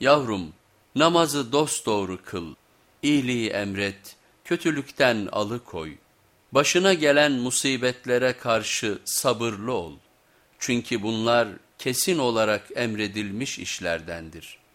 Yavrum namazı dosdoğru kıl, iyiliği emret, kötülükten alıkoy. Başına gelen musibetlere karşı sabırlı ol. Çünkü bunlar kesin olarak emredilmiş işlerdendir.''